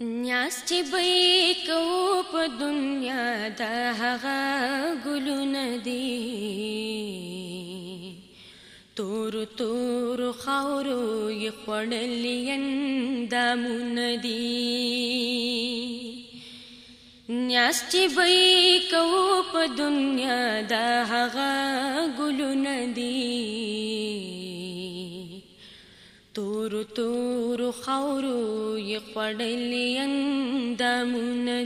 نیاز چې به کو په دنیا د هغه ګلونه دي تور تور خاورو یې خړلې اندامونه دي نیاز چې به کو په دنیا د هغه ګلونه دي تورو تورو ಹೌರು یې خوړلې اندامونه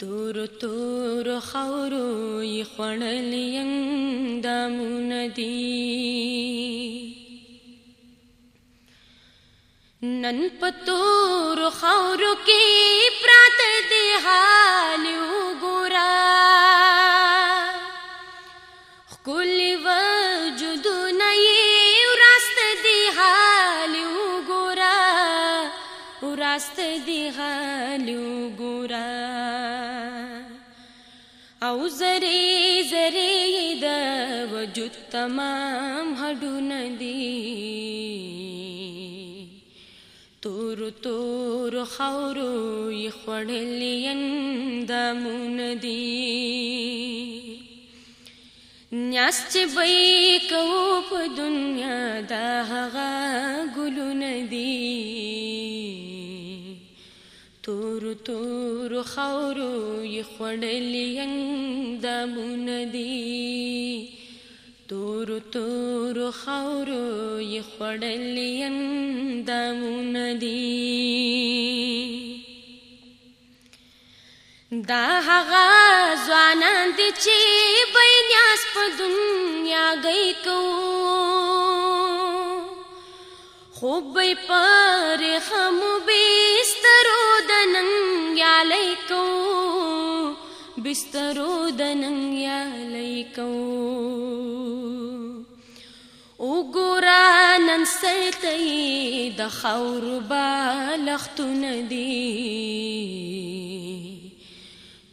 ತೂರು ತೂರು ಹೌರು ಈ ಹೊಣಲಿಯಂದ ಮುನದಿ ನನ್ಪ ತೂರು ಹೌರು ಕೀ ಪ್ರಾತದೆ او راست دی غالو ګورا او زری زری د وجود تمام هډون دی تور تور خورو ی خړلین دمون دی نیاس چې وای کو په دنیا دا هغه تور خاورو یې خړلې اندامونه دي تور تور خاورو یې خړلې اندامونه دي دا هغه ځوانان دي چې بېنیاس په دنیا گئی کو خوب پر خمو به لایکو بسترو دننګ یا لایکو وګورا نن سړتې د خور بالختون دی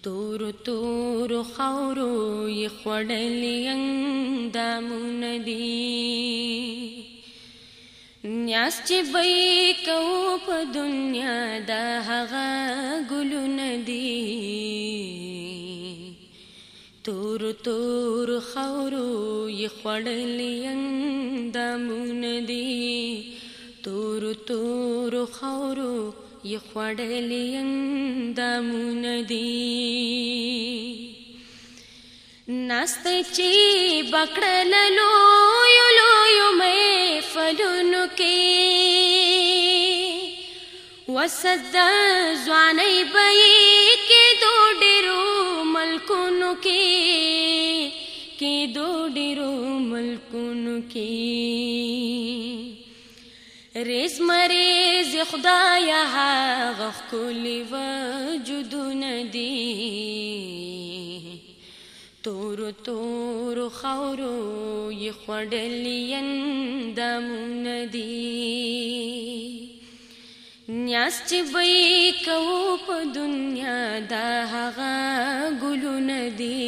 تور تور خورو یې خړلې اندامون دی میاس چې وای کو په دنیا د هغه ګلو ندی تور تور خورو یې خړلې اندامون دی تور تور خورو یې خړلې اندامون دی نست چې بکړل لو یو لو یو مې کلونو کې وسد ځواني بې کې دو ډیرو ملکونو کې کې دو ډیرو ملکونو کې ریز مریز خدایا هغه خولي وجودونه دي تورو تورو خورو یې خوړلې اندامونه دي نیاز چې به کو په دنیا دا هغه ګلونه دي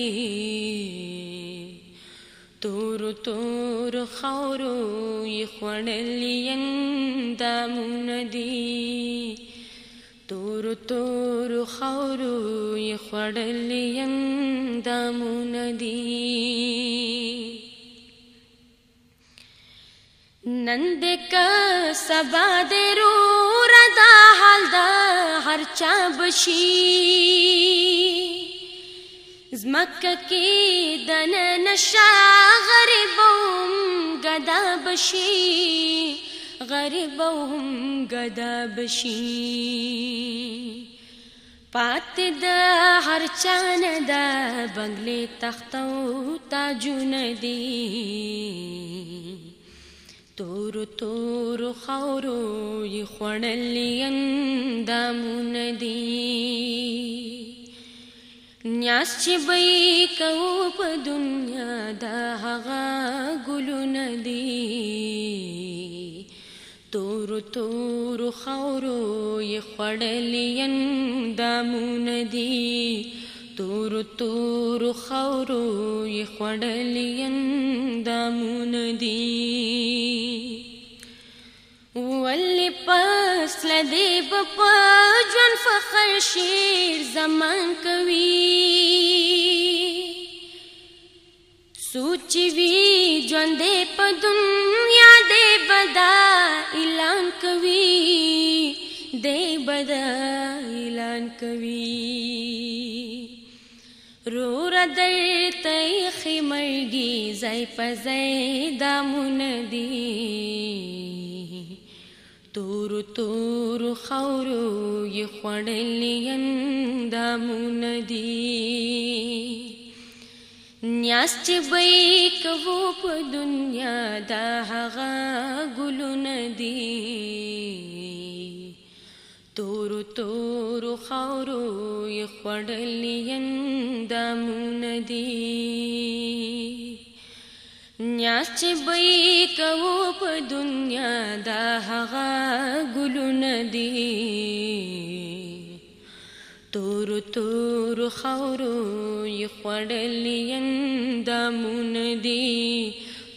تورو تورو خورو یې خوړلې اندامونه دي تور تور خورو یې خړلې يم دامونه دي نند کا سبا دې رو ردا حال دا هر چا بشي زمکه کې دنه نشا غریبوم غدا بشي غریب او هم گدا بشي پات د هر چان د بنگلې تخت او تاجونه دي تور تور خورو یې خړلې اندامونه دي نیاس چې بې کو په دنیا د هغه ګلونه دي تور خورو یې خړلې اندامونه دي تور تور خورو یې خړلې اندامونه دي ولې پس لدی په ژوند فخر شیر زمان کوي سوچ وی ژوند دا اعلان کوي رو ردی تیخی مرگی زی پزی دامون دی تورو تورو خورو ی خوڑلی اندامون دی نیاز چې بې کوو په دنیا دا هغه ګلونه دي تورو تورو خاورو یې خوړلې اندامونه دي نیاز چې بی کوو په دنیا دا هغه ګلونه دي تورو تورو خاورو یې خوړلې اندامونه دي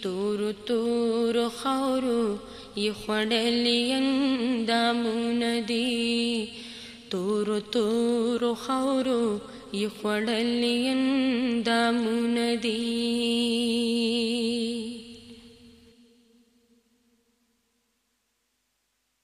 تورو تورو خاورو ಈ ಹೊಡೆಲಿಯಂದ ಮುನದಿ ತೂರು ತೂರು ಹೌರು ಈ ಹೊಡಲಿಯಂದ ಮುನದಿ